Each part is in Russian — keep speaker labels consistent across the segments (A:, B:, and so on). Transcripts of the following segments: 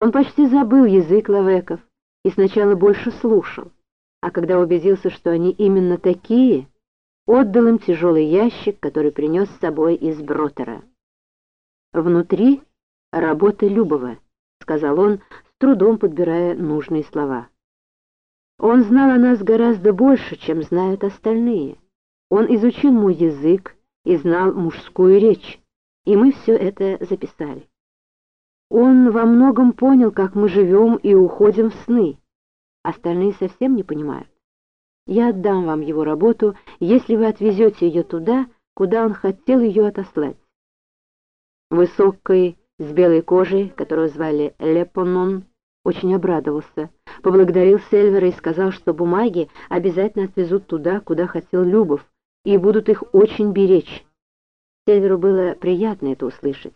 A: Он почти забыл язык лавеков и сначала больше слушал, а когда убедился, что они именно такие, отдал им тяжелый ящик, который принес с собой из Бротера. «Внутри работа Любова», — сказал он, с трудом подбирая нужные слова. Он знал о нас гораздо больше, чем знают остальные. Он изучил мой язык и знал мужскую речь, и мы все это записали. Он во многом понял, как мы живем и уходим в сны. Остальные совсем не понимают. Я отдам вам его работу, если вы отвезете ее туда, куда он хотел ее отослать. Высокий, с белой кожей, которого звали Лепонон, очень обрадовался, поблагодарил Сельвера и сказал, что бумаги обязательно отвезут туда, куда хотел Любов, и будут их очень беречь. Сельверу было приятно это услышать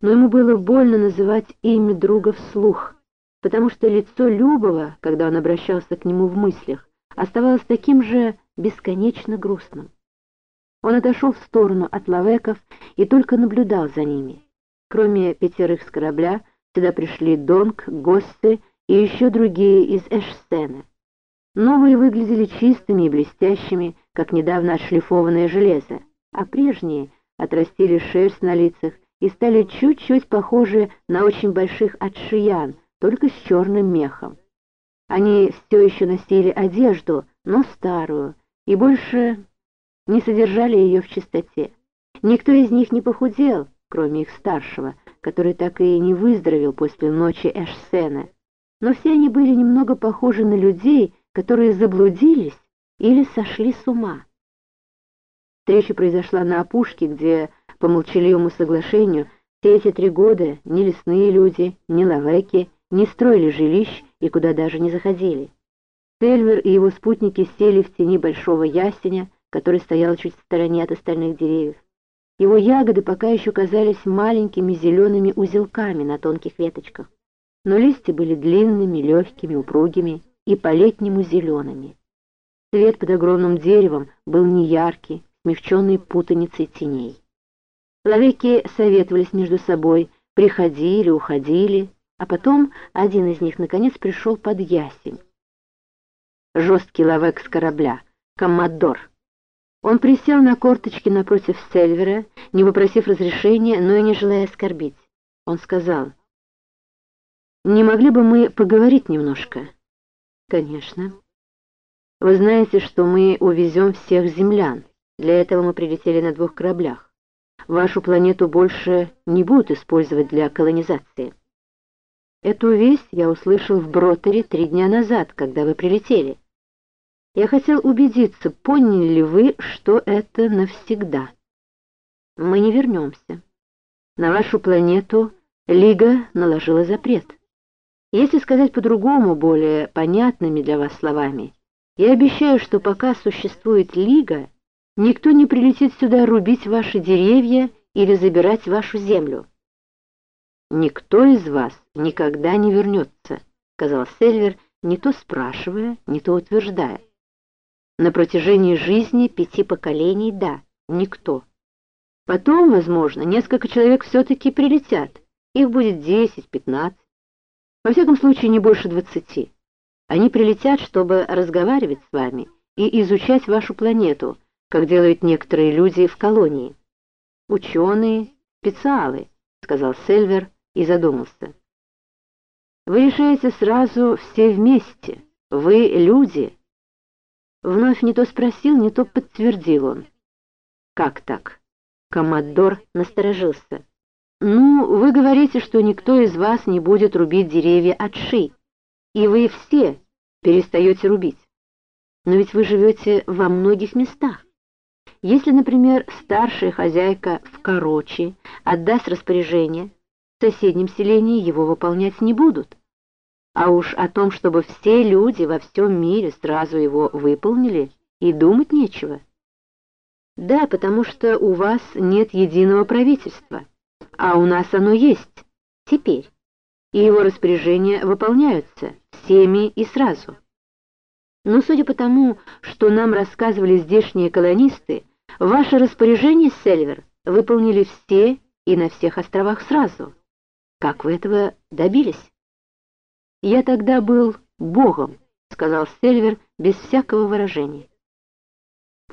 A: но ему было больно называть имя друга вслух, потому что лицо Любова, когда он обращался к нему в мыслях, оставалось таким же бесконечно грустным. Он отошел в сторону от лавеков и только наблюдал за ними. Кроме пятерых с корабля, сюда пришли Донг, Госты и еще другие из Эшсена. Новые выглядели чистыми и блестящими, как недавно отшлифованное железо, а прежние отрастили шерсть на лицах и стали чуть-чуть похожи на очень больших отшиян, только с черным мехом. Они все еще носили одежду, но старую, и больше не содержали ее в чистоте. Никто из них не похудел, кроме их старшего, который так и не выздоровел после ночи Эшсена. Но все они были немного похожи на людей, которые заблудились или сошли с ума. Встреча произошла на опушке, где по молчаливому соглашению, все эти три года ни лесные люди, ни лавеки не строили жилищ и куда даже не заходили. Сельвер и его спутники сели в тени большого ясеня, который стоял чуть в стороне от остальных деревьев. Его ягоды пока еще казались маленькими зелеными узелками на тонких веточках, но листья были длинными, легкими, упругими и по-летнему зелеными. Свет под огромным деревом был неяркий, смягченный путаницей теней. Ловеки советовались между собой, приходили, уходили, а потом один из них наконец пришел под ясень. Жесткий ловек с корабля, коммодор. Он присел на корточки напротив Сельвера, не попросив разрешения, но и не желая оскорбить. Он сказал, «Не могли бы мы поговорить немножко?» «Конечно. Вы знаете, что мы увезем всех землян. Для этого мы прилетели на двух кораблях вашу планету больше не будут использовать для колонизации. Эту весть я услышал в Бротере три дня назад, когда вы прилетели. Я хотел убедиться, поняли ли вы, что это навсегда. Мы не вернемся. На вашу планету Лига наложила запрет. Если сказать по-другому, более понятными для вас словами, я обещаю, что пока существует Лига, Никто не прилетит сюда рубить ваши деревья или забирать вашу землю. Никто из вас никогда не вернется, сказал Сельвер, не то спрашивая, не то утверждая. На протяжении жизни пяти поколений — да, никто. Потом, возможно, несколько человек все-таки прилетят. Их будет десять, пятнадцать. Во всяком случае, не больше двадцати. Они прилетят, чтобы разговаривать с вами и изучать вашу планету — как делают некоторые люди в колонии. «Ученые, специалы», — сказал Сельвер и задумался. «Вы решаете сразу все вместе. Вы люди». Вновь не то спросил, не то подтвердил он. «Как так?» Коммодор насторожился. «Ну, вы говорите, что никто из вас не будет рубить деревья от ши, и вы все перестаете рубить. Но ведь вы живете во многих местах. Если, например, старшая хозяйка в Короче отдаст распоряжение, в соседнем селении его выполнять не будут. А уж о том, чтобы все люди во всем мире сразу его выполнили, и думать нечего. Да, потому что у вас нет единого правительства, а у нас оно есть, теперь, и его распоряжения выполняются всеми и сразу. Но судя по тому, что нам рассказывали здешние колонисты, Ваше распоряжение, Сельвер, выполнили все и на всех островах сразу. Как вы этого добились? «Я тогда был богом», — сказал Сельвер без всякого выражения.